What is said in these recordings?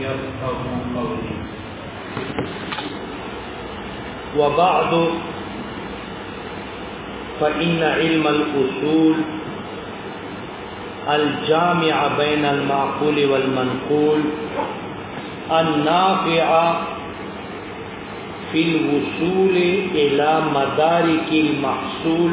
يفقه قولي وبعد فإن علم الأصول الجامع بين المعقول والمنقول النافع في الوصول إلى مدارك المحصول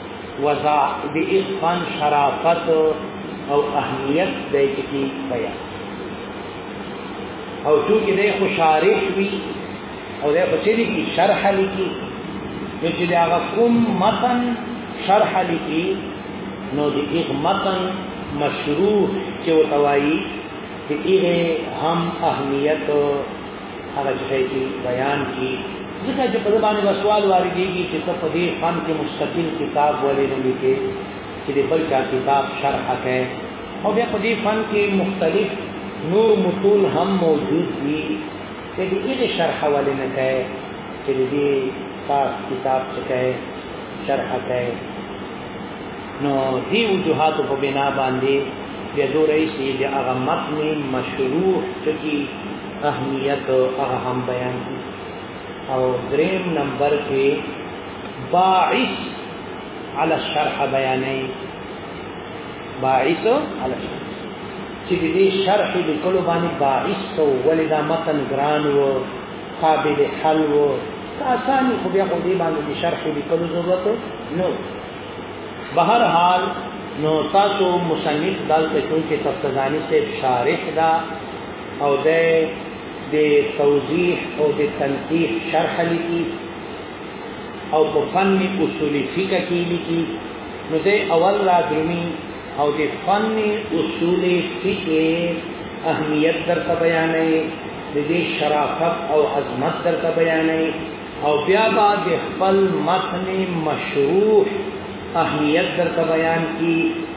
وضع د اسفن شرافت او اهمیت د کی بیان او تو کې د خوشارح وی او د بچری کی شرح لکی نو چې دا کوم متن شرح لکی نو د یک متن مشروع چې وتوایی د هم اهمیت هغه ځای کې بیان کی ځکه چې په باندې وسوال واردېږي چې ته په دې فن کې مستقل کتاب ولې نه لیکې چې د بل چا کتاب شرح کړي او بیا په دې فن کې مختلف نور متون هم موجود دي چې دې شرح ولې نه کړي چې دې خاص کتاب څه کړي شرح کړي نو دی وجوهات په بنا باندې د زورې سي د هغه متن مشروع چې اهمیت هغه هم بیان دي او دریم نمبر کې باعث على الشرح بیانې باعث على الشرح چې دې شرح لیکلو باندې باعث تو ولدا متن ګران وو قابل حل وو آسانی خو بیا خو دې باندې شرح لیکلو ضرورت نو بهر حال نو تاسو مصنف دلته چونکه تفتزانی سے شارح دا او د د توضیح او د تنقیح شرح لیکي او په فن اصول فقه کې لیکي نو د اول را درمي او د فن اصول فقه اهمیت درته بیانوي د دې شرافت او عظمت درته بیانوي او بیا با د خپل متن مشروح اهمیت درته بیان کی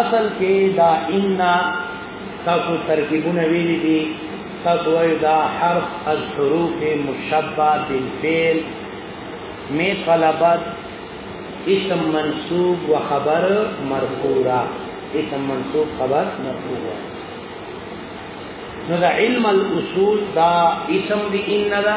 اصل کې دا ان تاسو ترکیبونه ویل دي تاسو وایو دا حرف از حروف مشبہ بالفعل می طلبت اسم منصوب و خبر مرفوع اسم منصوب خبر مرفوع نو دا علم الاصول دا اسم دی ان دا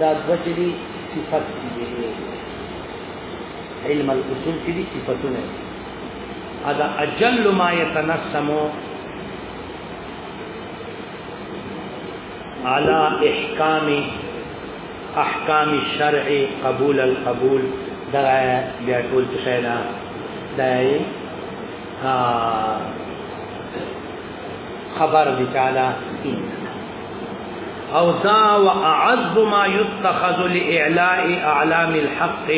دا دوه چې دي صفت دي علم الاصول کې دي صفتونه ادا اجل ما يتنسم على احکام احکام الشرع قبول القبول دا بیا ټول څه نه دا ها خبر دی تعالی او دا و اعز ما يتخذ لاعلاء اعلام الحق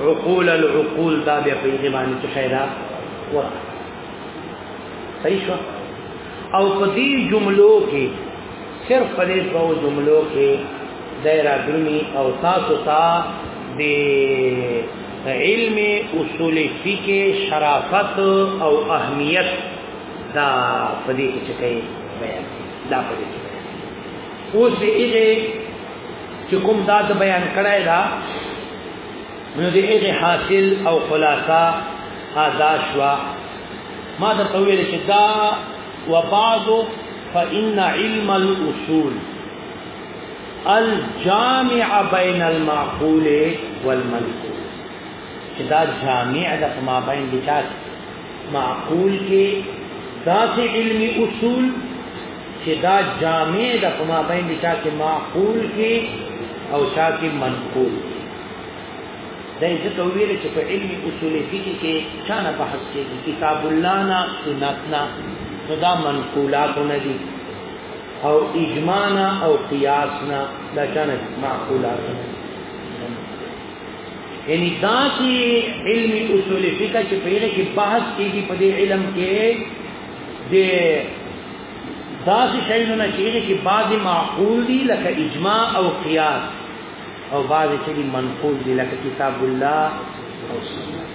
عقول العقول دا به په دې باندې څه شایدا و صحیح شو او په دې جملو کې صرف په دې په جملو کې دایره ګرمي او تاسو ته د علم اصول فقه شرافت او اهمیت دا په دې کې څه کوي بیان دا په دې کې اوس یې چې کوم دا د بیان کړای دا نو دې یې حاصل او خلاصہ ادا شوا ما دا تویل چې دا وبعض فإن علم الأصول الجامع بین المعقول والمنقول چې دا جامع د ما بین دي چې معقول کې داسې علمی اصول چې دا جامع د ما بین دي چې معقول کې او چا کې منقول دا یې څه ویل چې په علمي اصول فقه کې چا نه بحث کېږي کتاب الله نه سنت نه دا منقولات نه دي او اجمانا او قیاسنا دا چانه معقولات یعنی دا چې علم اصول فقہ چې په یوه کې بحث کیږي په دې علم کې د داسې شیونو نه چې هغه کې بعضې معقول دي لکه اجماع او قیاس او بعضې چې دي منقول دي لکه کتاب الله او سنت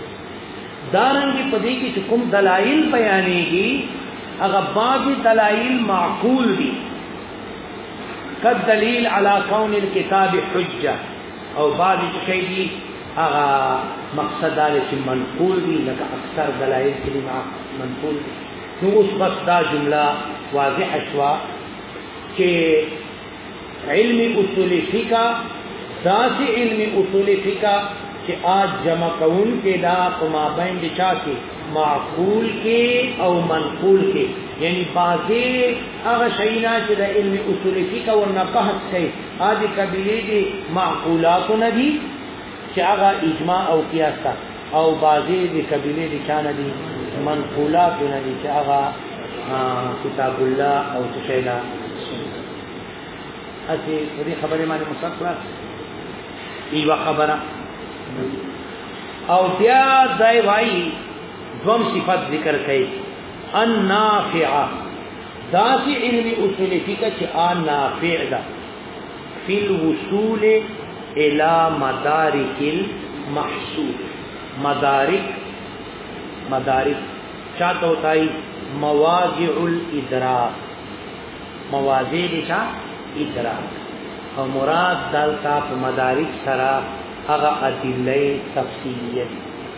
دارنګ په دې کې کوم دلایل بیانېږي هغه بعض دلایل معقول دي قد دلیل علی کون الكتاب حجه او بعض شي دي هغه مقصد دا چې منقول دي لکه اکثر دلایل چې منقول دي نو اوس بس دا جمله واضح شوه چې علم اصول فقہ داسې علم اصول فقہ چې آج جمع کون کې دا په مابین د چا کې معقول کې او منقول کې یعنی بازي هغه شینا چې د علم اصول فقہ او نه بحث کوي آدي کبیره دي معقولات نه دي چې هغه اجماع او قیاس او بعضی د قبیلې د چا نه دي منقولاتو نه دي چې هغه کتاب الله او څه شی ده هسې په دې خبرې باندې مو سر کړه یوه خبره او بیا دی وایي دوم صفت ذکر کوي النافعه داسې علمي اصول فقه چې آ نافع ده فی الوصول الى مدارک المحصول مدارک مدارک چاته وتای مواضع الادراک مواضع دي چا ادراک او مراد دلته په مدارک سره هغه ادله تفصیلیه دي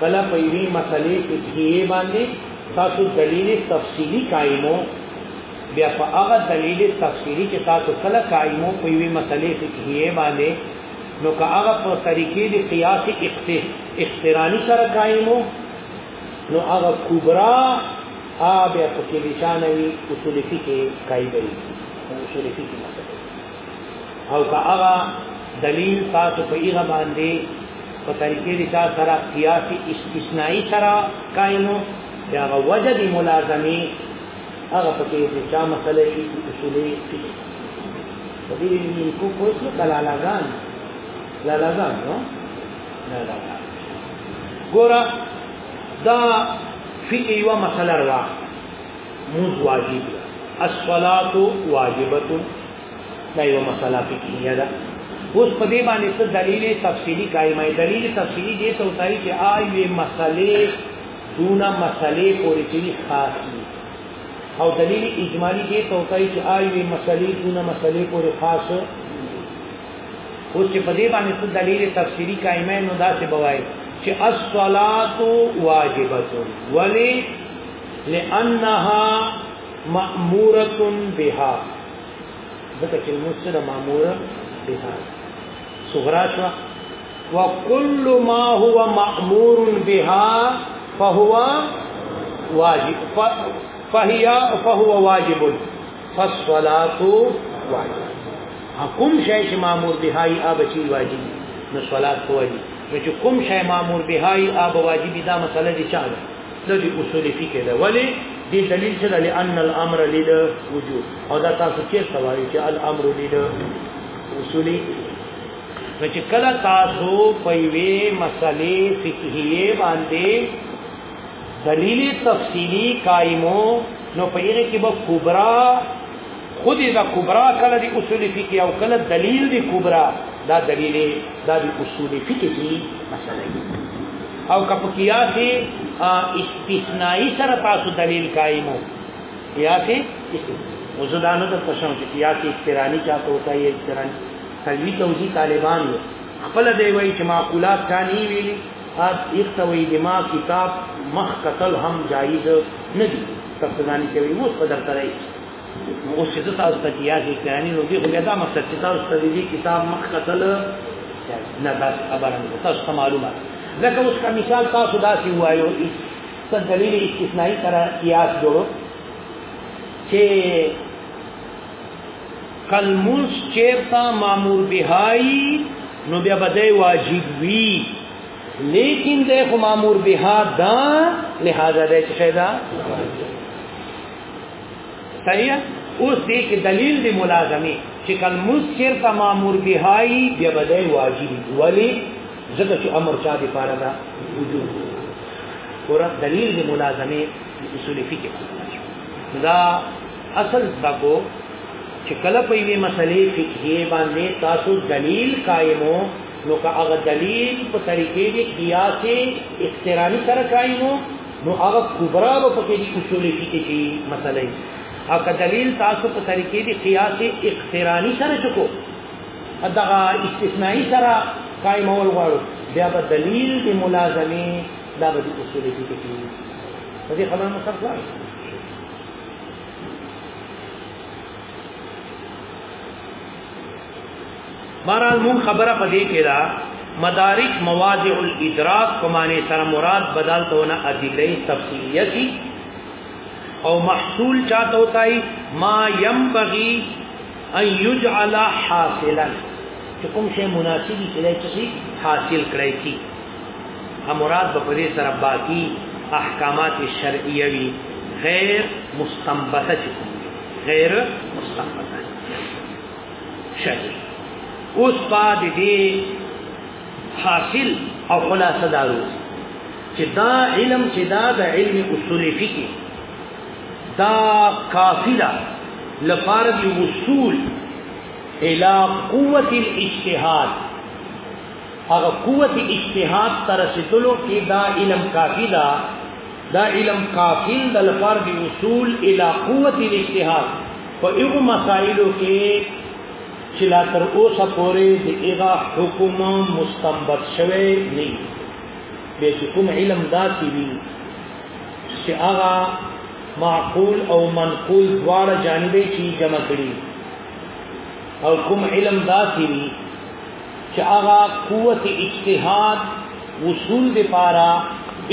کله په یوې مسلې فقهیه باندې تاسو دلیل تفصیلی قائمو بیا په هغه دلیل تفصیلی چې تاسو کله قائمو په یوې مسلې فقهیه باندې نو که هغه په طریقې د قیاس اخترانی سره قائمو نو هغه کبرا آ بیا په کې لشانوي اصول فقه قائموي اصول فقه مسله او که هغه دلیل تاسو په هغه باندې په طریقې د چا سره قیاس استثنایی سره قائمو یا هغه وجه د ملازمي هغه په کې د چا مسله یې اصولي په دې کې کو کوڅ نه کلا لاګان لا لاګان نو لا لاګان ګور دا فی یو مسله راځي موز واجب الصلاة واجبه دا یو مسله فقهیه ده اوس په دې باندې څه دلیل تفصیلی قائمه دلیل تفصیلی دې ته وتاي چې آی مسلې دون مسلې پورې چې خاص دي او دلیل اجمالی دې ته وتاي چې آی مسلې دون مسلې پورې خاص اوس چې په دې باندې څه دلیل تفصیلی قائمه نو دا څه بوای چې الصلاه واجبه ولی لانها ماموره بها ځکه چې مسره ماموره بها صغرا شو وكل ما هو مامور بها فهو واجب فهي فهو واجب فالصلاه واجب حکم شای چې مامور بهای آب چی واجب نو صلات واجب نو چې کوم شای مامور بهای آب واجب دا مسله دي چا ده دا دی اصول فقه ده ولی دی دلیل څه ده لئن الامر لید وجود او دا تاسو کې سوایي چې الامر لید اصولي نو چې کله تاسو په وی مسلې فقهیه باندې دلیل تفصیلی قائمو نو په یوه کې به کبرا خود دا کبرا کله دی اصول فقه او کله دلیل دی کبرا دا دلیل دا دی اصول فقه کی مسله او کپ قیاسی استثنائی سره تاسو دلیل قائمو قیاسی وزدانو ته پښنو چې قیاسی اقترانی چاته ہوتا ہے اقترانی تلوی توزی طالبان یو خپل دی وای چې معقولات ثانی ویلی اب اختوی دما کتاب مخ قتل هم جایز نه دي تفسیرانی کوي مو قدر ترای نو اوس چې تاسو ته کیاس اسلامي نو دې خو بیا دا مقصد چې تاسو ته دې کتاب مخ قتل نه بس خبره نه تاسو ته معلومه ځکه اوس کا مثال تاسو داسې وایو څه دلیل استثنایی سره کیاس جوړو چې کلمونس چیرتا مامور بهایی نو بیا بده واجب وی لیکن ده خو مامور بها دا لہذا ده چې دا صحیح اوس دې کې دلیل دی ملازمه چې کله موږ چیرته مامور بهایي بیا به دی واجب ولی ځکه چې امر چا دی پاره دا وجود ور دلیل دی ملازمه اصول فقه دا اصل تاسو چې کله په یوې مسلې فقهي باندې تاسو دلیل قائمو نو که هغه دلیل په طریقې کې قیاس اقترانی سره قائمو نو هغه کبرا په کې دي اصول فقه کې مسلې او که دلیل تاسو په طریقې دي قیاس اقترانی سره چکو دا استثنایی سره قائم اول غواړو بیا به دلیل دی ملازمه دا به اصول فقه کې په دې خبره مصرفه بهرحال مون خبره پدې کې دا مدارک مواضع الادراک کمانه سره مراد بدل ته نه ادله تفصیلیه کی او محصول چاته وتای ما ينبغي ان يجعل حاصلا چې کوم شی مناسب دی چې حاصل کړی کی مراد په دې سره باقی احکامات شرعیه وی غیر مستنبطه چې غیر مستنبطه شهید اوس با د دې حاصل او خلاصه دارو چې دا علم چې دا د علم اصول فقه دا قافله لپاره د وصول الى قوت الاجتهاد هغه قوت اجتهاد تر رسیدلو کې دا علم کافی ده دا علم قافل د لپار دی وصول الى قوت الاجتهاد په یو مسائلو کې چې لا تر اوسه پورې د ایغا حکم مستنبط شوی نه به چې کوم علم داسي وي چې هغه معقول او منقول دواړه جانبې چې جمع کړي او کوم علم داسي وي چې هغه قوت اجتهاد وصول دی پارا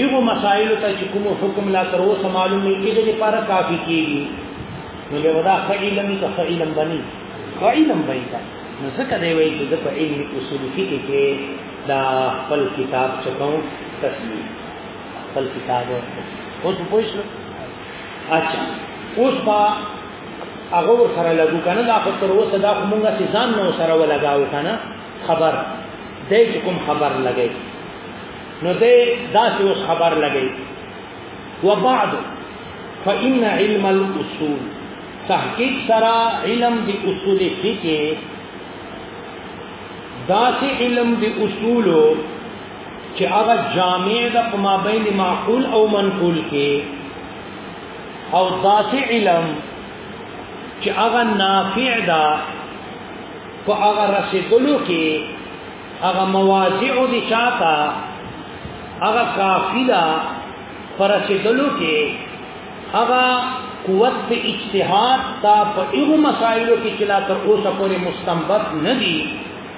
ایغو مسائل ته چې کوم حکم لا تر اوسه معلوم نه کیږي دی پارا کافی کیږي نو له ودا فعلم ته فعلم بني فعلم بني تا نو څنګه دی وایي چې د فعلم اصول فقه کې دا خپل کتاب چکو تسلیم خپل کتاب اوس پوښتنه اچھا اوس با هغه سره لګو کنه دا خو تر اوسه دا موږ سزا نو سره ولګاو کنه خبر دی چې کوم خبر لګي نو دی داسې اوس خبر لګي وبعد فإن علم الأصول تحقیق سره علم دی اصول فقه داسې علم دی اصولو چې هغه جامع د په مابین معقول او منقول کې او داسې علم چې هغه نافع ده په هغه رسیدلو کې هغه مواضع دي چاته هغه کافی ده پر رسیدلو کې هغه قوت په اجتهاد تا په ایغو مسائلو کې چې لا تر اوسه پورې مستنبط نه دي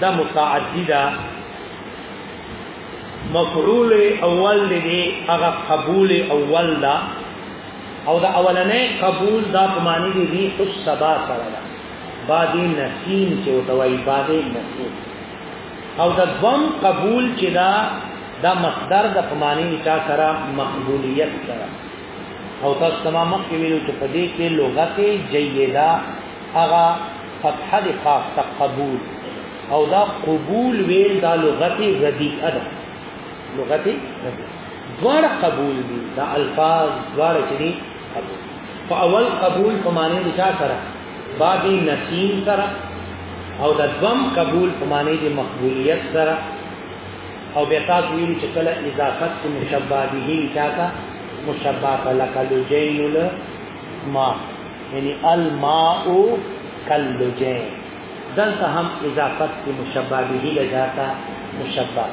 دا متعدی دا مفعول اول دی هغه قبول اول دا او دا اولنې قبول دا په معنی دی ری السبا سره دا بادی نسیم چې وتوي بادی نسیم او دا دوم قبول چې دا دا مصدر د په معنی نکاح سره مقبولیت سره او تاسو تمام کې ویلو چې په دې کې لغت جیدا هغه فتح د قاف ته قبول او دا قبول ویل دا لغت ردیئه ده لغت ردیئه دوار قبول دي دا الفاظ دوار چې دي قبول په اول قبول په معنی د چا سره باب نسیم سره او د دوم قبول په معنی د مقبولیت سره او بیا تاسو ویل چې کله اضافت مشبابه چاته مشبابه لکه لجین له ما یعنی الماء کلجین دلته هم اضافت کی مشبه به لذاتا مشبه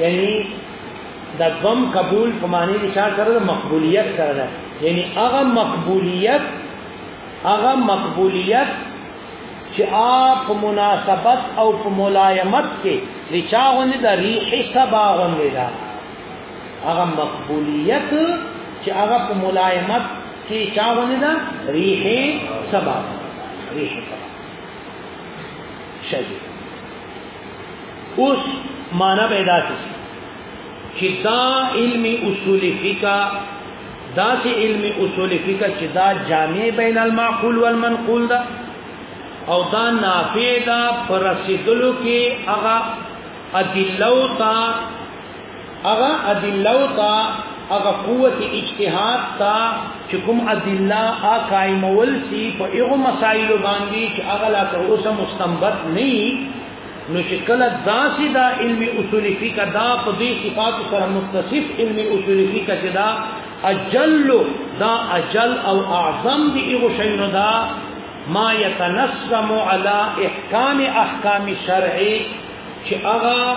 یعنی دا غم قبول په معنی د چا سره د مقبولیت سره ده یعنی هغه مقبولیت هغه مقبولیت چې اپ مناسبت او په ملایمت کې لچاغونه د ریح سبا غونډه هغه مقبولیت چې هغه په ملایمت کې چاونه ده ریح سبا ریح سبا شدید اوس معنا پیدا شي چې دا علم اصول فقہ دا چې علم اصول فقہ چې دا جامع بین المعقول والمنقول ده او دا نافع ده پر رسیدلو کې هغه ادلو ته هغه ادله تا هغه قوت اجتهاد تا چې کوم ادله ا قائمول سي په هغه مسائل باندې چې هغه لا تر اوسه مستنبط نه نو چې کله داسې دا علم اصول فقہ دا په دې صفات سره متصف علم اصول فقہ چې دا اجل دا اجل او اعظم دی هغه شی نو دا ما يتنسم على احکام احکام شرعي چې هغه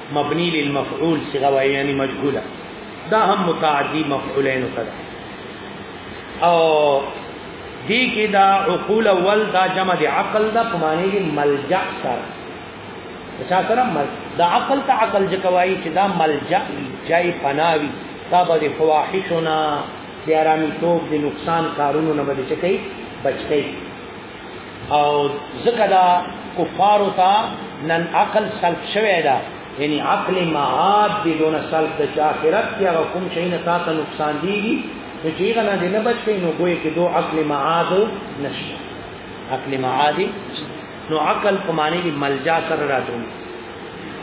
مبنی للمفعول صيغه وای یعنی مجهوله دا هم متعدی مفعولین کړه او دی کې دا عقول اول دا جمع د عقل دا په معنی کې ملجا سره چا سره مل دا عقل ته عقل جکوای چې دا ملجا جای پناوي دا به فواحشنا د آرامي توپ د نقصان کارونو نه بچی بچی او ځکه دا کفارو ته نن عقل سلب شوی دا یعنی عقل معاد دی دون سلب د چا آخرت کې هغه کوم شي نه تاسو نقصان دیږي نو چې هغه نه دی نه بچ کین نو ګوي کې دو عقل معاد نشته عقل معاد نو عقل په معنی دی ملجا سره راځي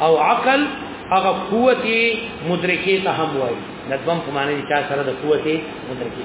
او عقل هغه قوت مدرکه ته هم وایي ندوم په معنی دی چا سره د قوت مدرکه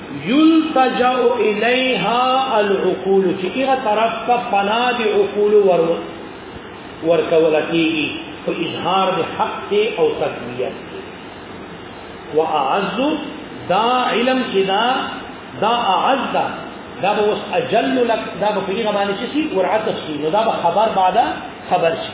یلتجا الیها العقول چې هغه طرف ته پناه دی عقول ور ورکول کیږي په اظهار د حق او تقویت واعز دا علم چې دا دا اعز دا دا به اجل لك دا به په دې باندې چې ورعه تفصیل دا به خبر بعد خبر شي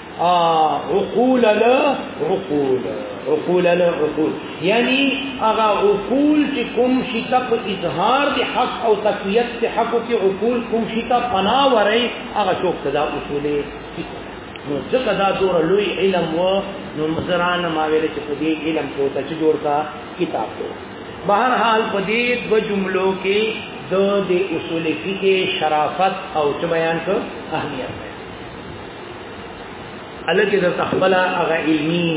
عقول له عقول عقول له عقول یعنی هغه عقول چې کوم شي ته په اظهار د حق او تقویت د حق کې عقول کوم شي ته پنا وري هغه څوک دا اصولې نو ځکه دا دور لوی علم و نو مزران ما ویل چې په دې علم کو ته چې جوړ کا کتاب کو بهر حال په دې دو جملو کې د دې اصول فقه شرافت او بیان کو اهمیت الکه د تخبل هغه علمي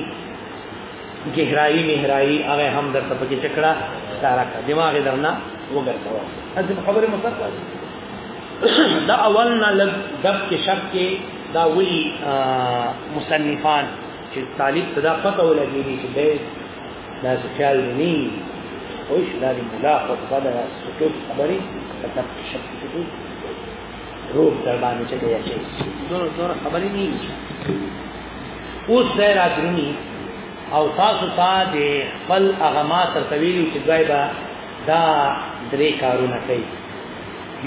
گہرائی مهرائی هغه هم در په کې چکړه سارا کا دماغ درنا وګرځاو از خبره مصطفی دا اول نه لږ دب کې شک کې دا وی مصنفان چې طالب صدا پته ولګي چې به دا خیال نه وي او شلال ملاقات صدا سکوت خبري تکتب شک کې روح در باندې چې دی اچي نور نور خبرې نه اوس ځای راځنی او تاسو ته د خپل اغما تر تویلو چې دوی به دا درې کارونه کوي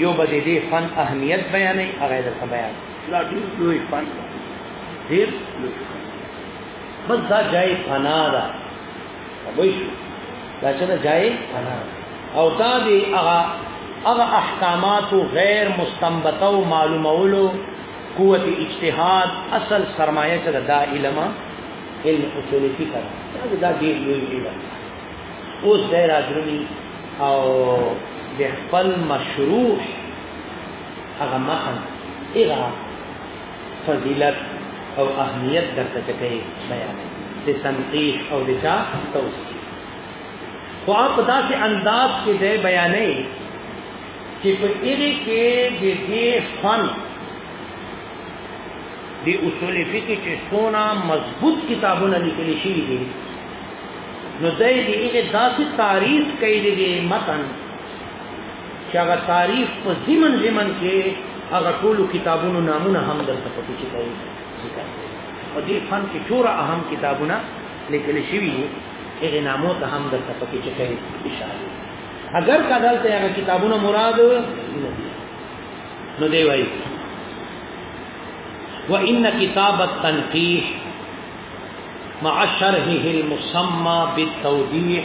یو به دې فن اهمیت بیانې هغه درته بیان دا ډېر لوی فن ډېر لوی بس دا ځای فنا ده وایي دا چې جای او دا دی هغه هغه احکامات غیر مستنبطه او معلومولو قوت اجتهاد اصل سرمایه چې دا علم علم اصول فقہ دا دی لوی علم اوس د راځرمي او د خپل مشروع هغه مخن اغه فضیلت او اهمیت درته چکه بیان د تنقیح او د چا توصیف خو په داسې انداز کې دی بیانې چې په دې کې د دې فن د اصول فقه چې سونا مضبوط کتابونه لیکل شوي دي نو دای دې داسې تعریف کوي د متن چې هغه تاریخ په زمن زمن کې هغه ټول کتابونو نامونه هم درته پکې چې کوي ذکر په دې فن کې ټول اهم کتابونه لیکل شوي دي هغه نامو ته هم درته پکې چې کوي اشاره اگر کدل ته هغه کتابونه مراد نو دی وایي وان کتاب التنقیح مع شرحه المسمى بالتوضيح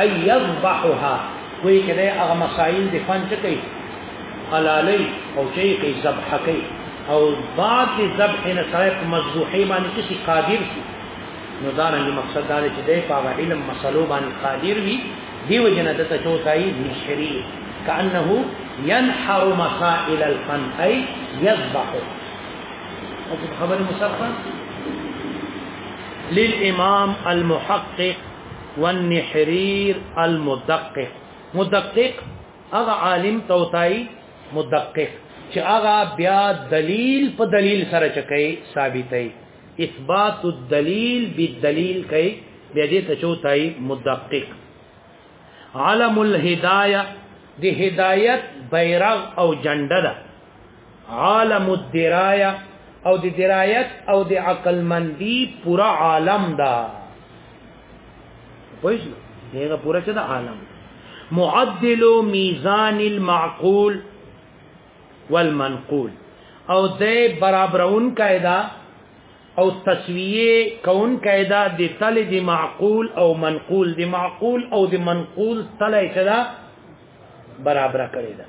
اي يذبحها وی کده هغه مسائل د فن څه کوي حلالي او شي کوي ذبح کوي او بعد د ذبح نه سره په مذبوحي باندې چې قادر شي نو دا رنګ مقصد دا چې د پاغه علم مسلو باندې قادر وي دیو جن د ته چوتای نشری کانه ينحر مسائل الفن اي يذبح او خبر مصرفه للامام المحقق والنحرير المدقق مدقق هغه عالم توتای مدقق چې هغه بیا دلیل په دلیل سره چکه ثابتای اثبات الدلیل بالدلیل کوي بیا دې ته چوتای مدقق علم الهدايه د هدایت بیرغ او جنډه ده عالم الدرايه او د درایت او د عقل مندی پورا عالم دا پوه شئ دغه پورا چې دا عالم معدل میزان المعقول والمنقول او د برابرون قاعده او تسویه کون قاعده د تل د معقول او منقول د معقول او د منقول تل ایتدا برابر کړی ده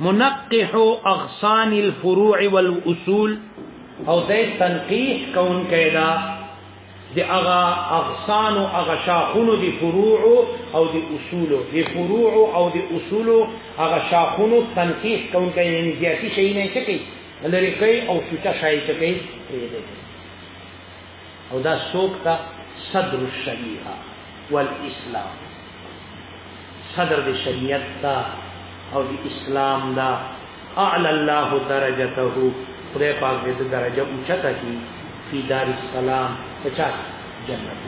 منقح اغصان الفروع والاصول او دې تنقیح کون کیدا د اغا اغصان او اغا شاخونو د فروع او د اصول د فروع او د اصول اغا شاخونو تنقیح کون کیدا یعنی زیاتی شي نه چکی لری کوي او سوچا شای چکی او دا سوک تا صدر الشریعه والاسلام صدر دی شریعت تا او دی اسلام دا اعلی الله درجته خدای پاک دې درجه اوچته کی فی دار السلام پچا جنت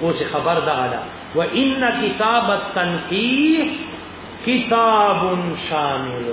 او چې خبر دا اعلی و ان کتاب التنقیح کتاب شامل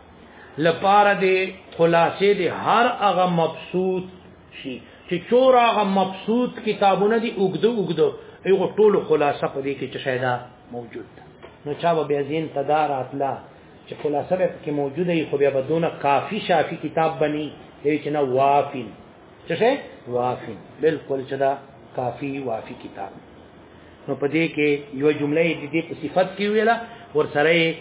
لپاره دی خلاصې دی هر هغه مبسوط شي چې چور هغه مبسوط کتابونه دی اوګدو اوګدو ایغه ټول خلاصه په دې کې چې شایدا موجود ده نو چا به ازین تدار اتلا چې خلاصه به کې موجوده وي خو بیا بدون کافی شافی کتاب بني دی چې نه وافین څه شي وافین بالکل چې دا کافی وافی کتاب نو په دې کې یو جمله دې په صفت کې ویلا ور سره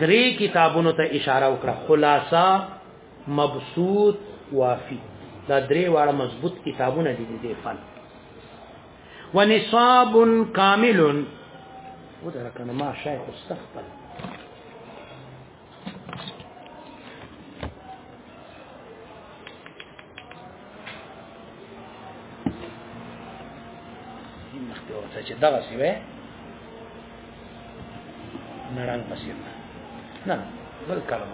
درې کتابونو ته اشاره وکړه خلاصه مبسوط وافي دا درې واړه مضبوط کتابونه دي د فن ونصاب کامل ودرکنه ما شیخ استغفر مخته ورته چې دغه سی وې نړنګ پسې نه بل کلام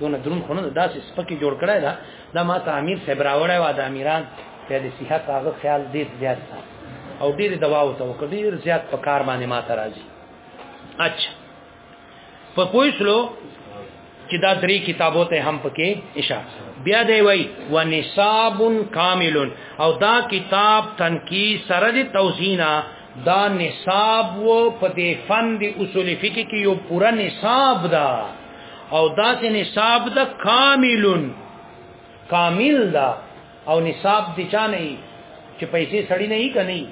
دونه درون خونه داسې سپکی جوړ کړای دا دا ما ته امیر صاحب راوړی و د امیران په دې صحت هغه خیال دې زیات او ډیر دوا او تو ډیر زیات په کار باندې ما ته راځي اچھا په پوښلو چې دا درې کتابو ته هم پکې اشاره بیا دی وای و نصاب کامل او دا کتاب تنکی سره د توزینا دا نصاب و په دې فن د اصول فقه کې یو پورا نصاب دا او دا چې نصاب دا کامل کامل دا او نصاب دی چا نه چې پیسې سړی نه یې کني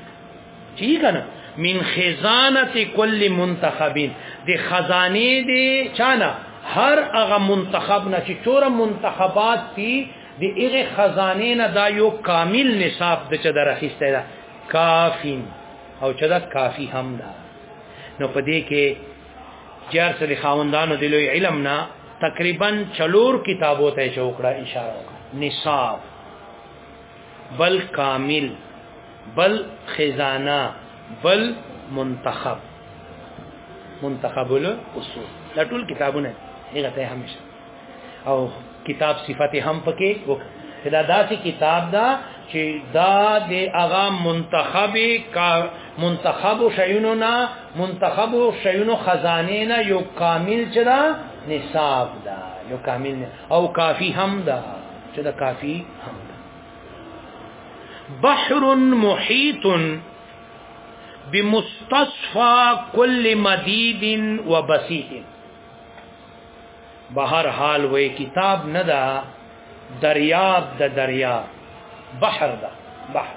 چی کنه من خزانه کل منتخبین دی خزانه دی چانا هر هغه منتخب نه چې چور منتخبات تی دی هغه خزانه نه دا یو کامل نصاب د چا درخسته ده کافین او چا دا کافی هم ده نو پدې کې جار سره خاوندانو د لوی علم نه تقریبا چلور کتابو ته چوکړه اشاره وکړه نصاب بل کامل بل خزانه بل منتخب منتخب الاصول دا ټول کتابونه هغه ته همیشه او کتاب صفت هم پکې وکړه دا داسې کتاب دا چې دا د هغه منتخب کا منتخب شیونو نه منتخب شیونو خزانه نه یو کامل چې دا نصاب دا یو کامل نه او کافی هم دا چې دا کافی هم دا بحر محیط بمستصفى كل مديد وبسيط بهر حال وې کتاب نه دا دریاب د دا دریا بحر دا بحر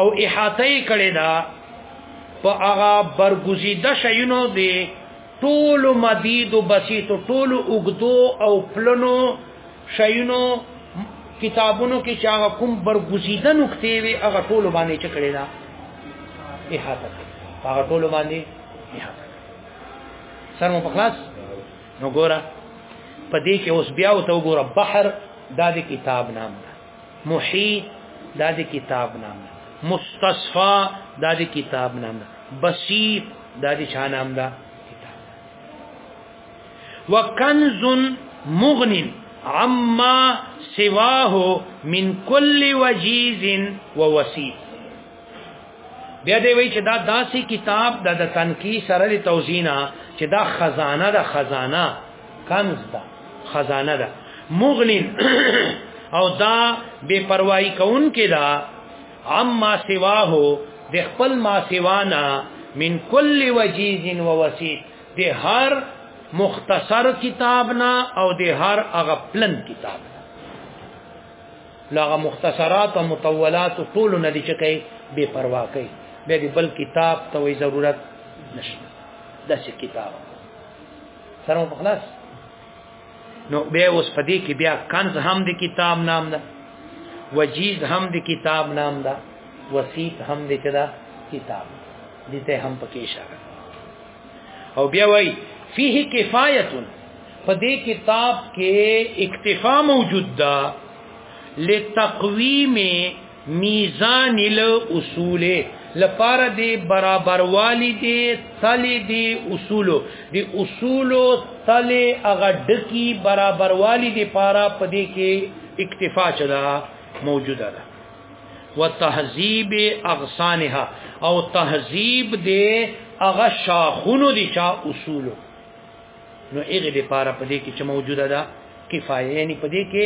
او احاطه کړي دا په هغه برګزیده شینو دی ټول مدید او بسیط ټول اوګدو او پلنو شینو کتابونو کې چې هغه کوم برګزیده نقطې وي هغه ټول باندې چکړې دا احاطه هغه ټول باندې احاطه سر مو پخلاص نو ګوره په دې کې اوس بیا وته وګوره بحر دا د کتاب نام ده محیط دا د کتاب نام ده مستصفا دا د کتاب نام ده بسیط دا د چا نام ده کتاب وکنز مغن عما سواه من كل وجيز ووسيط بیا دی وی چې دا داسې کتاب د دا تنقی سره د توزینا چې دا خزانه ده خزانه کنز ده خزانه ده مغنین او دا بے پروايي کون کې دا اما سوا هو د خپل ما سوانا من کل وجیز و وسیط د هر مختصر کتابنا او د هر هغه پلن کتاب لغه مختصرات او مطولات ټول نه دي چې کوي بے پروا کوي به دې بل کتاب ته وي ضرورت نشته داسې کتاب سره په خلاص نو بیا اوس پدې کې بیا کنز هم د کتاب نام ده وجیز هم د کتاب نام ده وسیط هم د کتاب دي ته هم پکې اشاره او بیا وای فيه کفایه په دې کتاب کې اکتفا موجود ده لتقویم میزان الاصول لپاره دی برابر والی دی تلی دی اصول دی اصول تلی هغه ډکی برابر والی دی لپاره پدې کې اکتفا چدا موجوده ده وتهذیب اغصانها او تهذیب دې هغه شاخونو دي چا اصول نو هغه دې پاره پدې کې چې موجوده ده کفایه یعنی پدې کې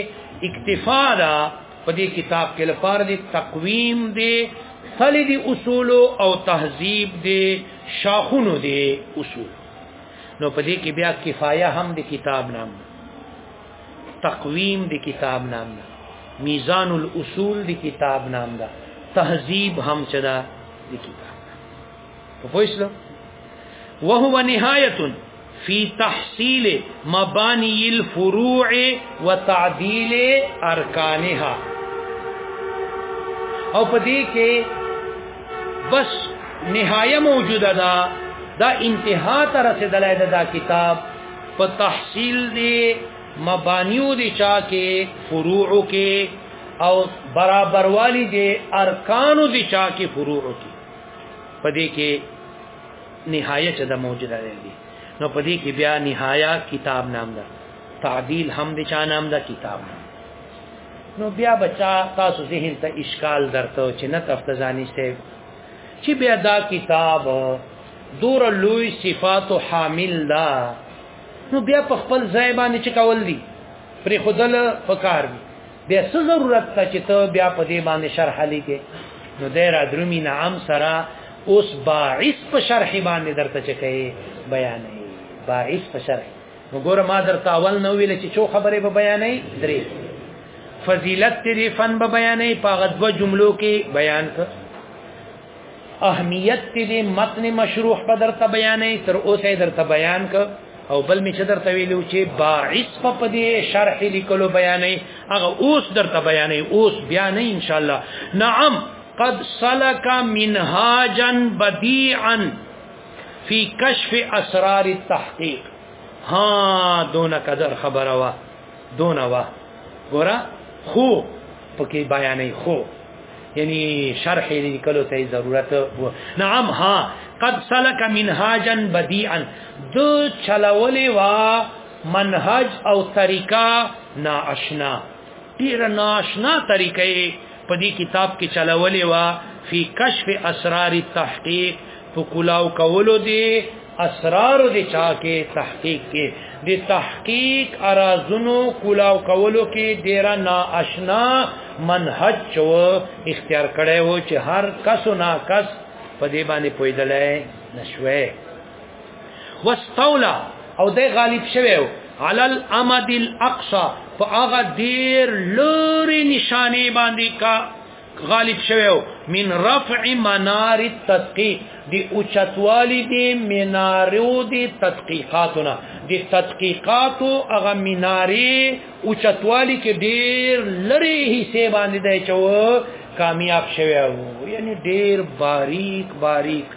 اکتفا ده پدې کتاب کې لپاره دې تقویم دې تل دي اصول او تهذیب دي شاخونو دي اصول نو پدې کې بیا کفایه هم د کتاب نام تقویم دی کتاب نام ده میزان الاصول دی کتاب نام ده تهذیب هم چدا دی کتاب په پوښلو وهو نهایت فی تحصیل مبانی الفروع وتعدیل ارکانها او په دې کې بس نهایه موجوده ده دا انتها ته رسیدلای دا کتاب په تحصیل دی مبانیو دی چا کې فروع کې او برابر والی دی ارکانو دی چا کې فروع کې پدې کې نهایت د موجوده دی نو پدې کې بیا نهایت کتاب نام ده تعدیل هم دی چا نام ده کتاب نام نو بیا بچا تاسو ذهن ته اشکال درته چې نه تفتزانی سه چې بیا دا کتاب دور لوی صفات حامل دا نو بیا په خپل ځای باندې چې کول دي پر خودل پکار دي بیا څه ضرورت ته چې ته بیا په دې باندې شرح لیکې نو د را درمي نعم سره اوس باعث په شرح باندې درته چکه بیانې باعث په شرح نو ګور ما درته اول نو ویل چې څو خبره به بیانې درې فضیلت تری فن به بیانې په غدوه جملو کې بیان کړ اهمیت دې متن مشروح په درته بیانې تر اوسه درته بیان ک او بل می چې درته ویلو چې باعث په پدې شرح لیکلو بیانې هغه اوس درته بیانې اوس بیا نه ان شاء الله نعم قد سلك منهاجا بديعا في كشف اسرار التحقيق ها دون قدر خبره دونه وا ګورا خو پکې بیانې خو یعنی شرح دې کلو ته ضرورت و نعم ها قد سلك منهاجا بديعا د چلولې وا منهج او طریقہ ناشنا ډیر ناشنا طریقې په دې کتاب کې چلولې وا فی کشف اسرار التحقیق په کلاو کولو دی اسرار دی چا کې تحقیق کې دی تحقیق ارازونو کلاو کولو کې ډیر نا آشنا منهج چو اختیار کړي وو چې هر کس نا کس په دې باندې پویدلې نشوي واستولى او دی غالب شوی على الامد الاقصى په هغه ډیر لوري نشانه باندې کا غالب شوی من رفع منار التدقیق دی اوچتوالی دی منارو دی تدقیقاتونه دی تدقیقاتو هغه مناری اوچتوالی کې ډیر لری حصے باندې دی چې کامیاب شوی وو یعنی ډیر باریک باریک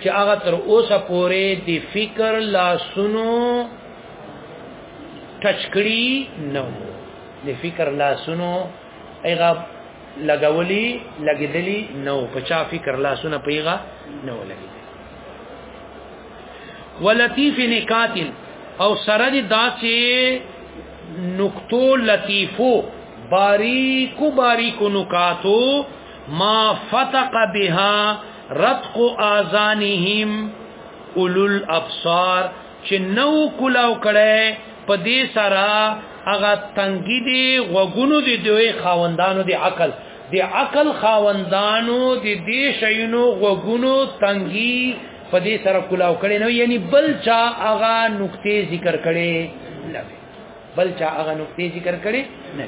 چې هغه تر اوسه پورې د فکر لاسونو ټچکړی نو د فکر لاسونو ایغه لګولی لګیدلی نو په چا فکر لاسونه پیغه نو لګیدلی ولطیف نکات او سره د داسې نقطو لطیفو باریکو باریکو نکاتو ما فتق بها رتق اذانهم اولو الابصار چې نو کلاو کړي په دې سره هغه تنګي دي غوګونو دي دوی خاوندانو دي عقل دي عقل خاوندانو دي دې شینو غوګونو تنګي په دې سره کلاو کړي نو یعنی بل چا هغه نقطې ذکر کړي نه بل چا هغه نقطې ذکر کړي نه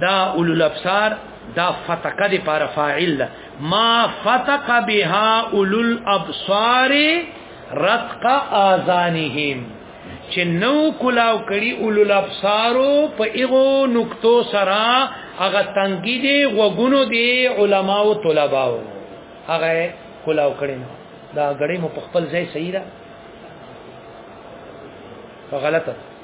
دا اولو الابصار دا فتق دی پر فاعل ما فتق بها اولو الابصار رتق اذانهم چې نو کلاو کړي اولو الابصار په ایغو نقطو سرا هغه تنګي دي وګونو دي علما او طلباو هغه کلاو کړي نو دا غړي مو په خپل ځای صحیح ده غلطه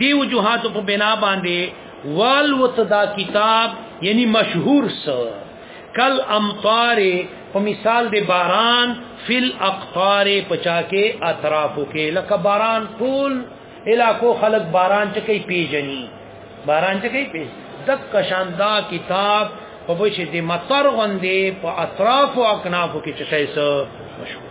دی وجوهات په بنا باندې والوت دا کتاب یعنی مشهور سو کل امطار په مثال د باران فل اقطار پچا کې اطرافو کې لکه باران ټول علاقو خلق باران چکی پیجنی باران چکی پیج دک کشان دا کتاب په بش دې مطر غندې په اطراف او اکناف کې چکی سو مشهور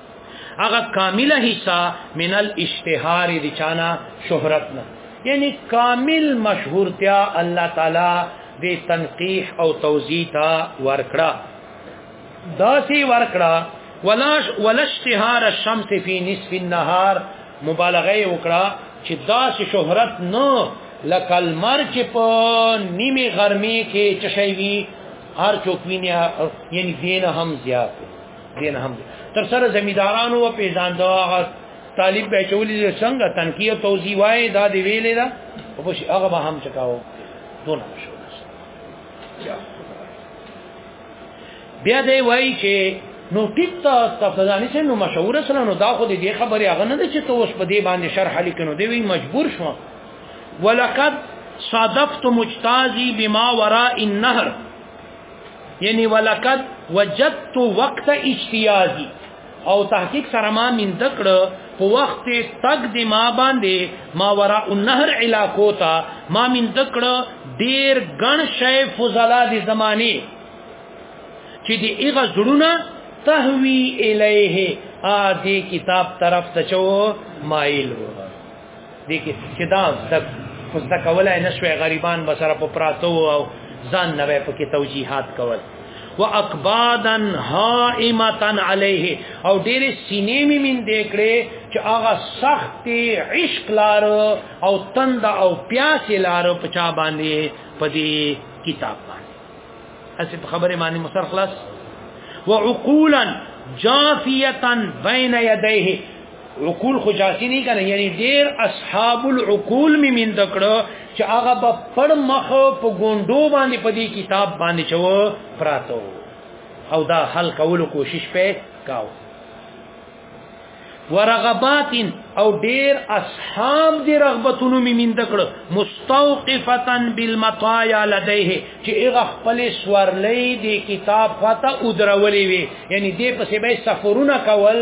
هغه کامله حصہ من الاشتهار دي چانا شهرت نه یعنی کامل مشهورتیا الله تعالی د تنقیح او توزیع تا ورکړه داسي ورکړه ولاش ولاشتهار الشمس فی نصف النهار مبالغه وکړه چې داسي شهرت نه لکه المر چې په نیمه ګرمي کې چشي وي هر چوک ویني یعنی دین هم زیات دین هم تر سره زمیدارانو او پیژاندو هغه طالب به چولې څنګه تنقیه توضیح وای دا دی ویلې دا او بس هغه به هم چکاو دون شو بیا دی وای چې نو ټیک تا تفضانی چې نو مشهور سره نو دا خو دې خبره هغه نه چې ته اوس په دې باندې شرح لیکنو دی وی مجبور شو ولقد صادفت مجتازي بما وراء النهر یعنی ولقد وجدت وقت اجتیازی او تحقیق سره ما من دکړ په وخت تک دی ما باندې ما ورا النهر علاقو تا ما من دکړ ډیر غن شی فضلا دی زمانه چې دی ایغه زړونه تهوی الیه ا دې کتاب طرف ته چو مایل وو دي کې چې دا زده خو زده کولای نه شوي غریبان به سره په پراتو او ځان نه به پکې توجیهات کول و اقبادن هائمتن علیه او ډېر سینې می من دکړې چې هغه سخت عشق لار او تند او پیاس لار په چا باندې په دې کتاب باندې اسی په خبره باندې مسر خلاص وعقولا جافیه بین یدیه عقول خو جاسی نه کنه یعنی ډیر اصحاب العقول می من دکړه چې هغه په پړ مخ په ګوندو باندې په دې کتاب باندې چو پراتو او دا حل کولو کوشش په کاو ورغبات او ډیر اصحاب دی رغبتونو می من دکړه مستوقفتا بالمطايا لديه چې هغه خپل سورلې دی کتاب فتا او درولې وي یعنی دې پسې به سفرونه کول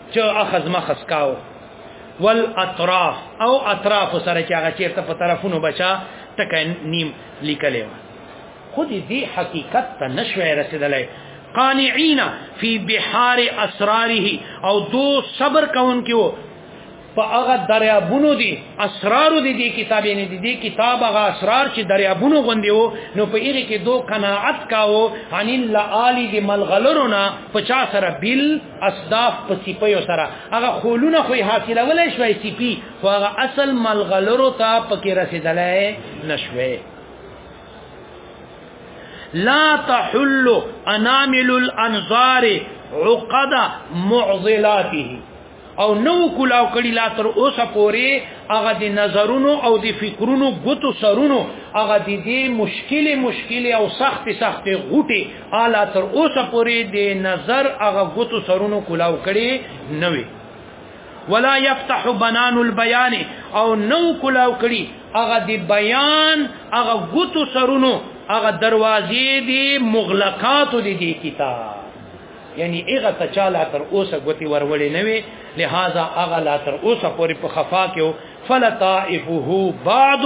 چې اخذ مخذ کاو والاطراف او اطراف سره چې هغه چیرته په طرفونو بچا تک نیم لیکلې و خود دې حقیقت ته نشوي رسیدلې قانعینا فی بحار اسراره او دو صبر کون کیو په هغه دریابونو دي اسرار دي دي کتاب نه دي دي کتاب هغه اسرار چې دریابونو غوندي وو نو په هغه کې دو قناعت کاو عن الله علی دي ملغلرنا 50 سره بل اصداف په سیپیو سره هغه خولونه خو حاصلولای شوی سیپی خو هغه اصل ملغلرو ته پکې رسیدلای نشوي لا تحل انامل الانظار عقد معضلاته او نو کلاو کړي لا تر اوسه پوري هغه د نظرونو او د فکرونو غوتو سرونو هغه د دې مشکل مشکل او سخت سخت غوټي الا تر اوسه پوری د نظر هغه غوتو سرونو کولاو کړي نه وي ولا يفتح بنان البيان او نو کولاو کړي هغه د بیان هغه غوتو سرونو هغه دروازې دي مغلقات دي دي کتاب یعنی هغه ته چاله تر اوسه غوتی ورولې نه وي لہذا هغه لا تر اوسه پوری په خفا کې فلطائفه بعد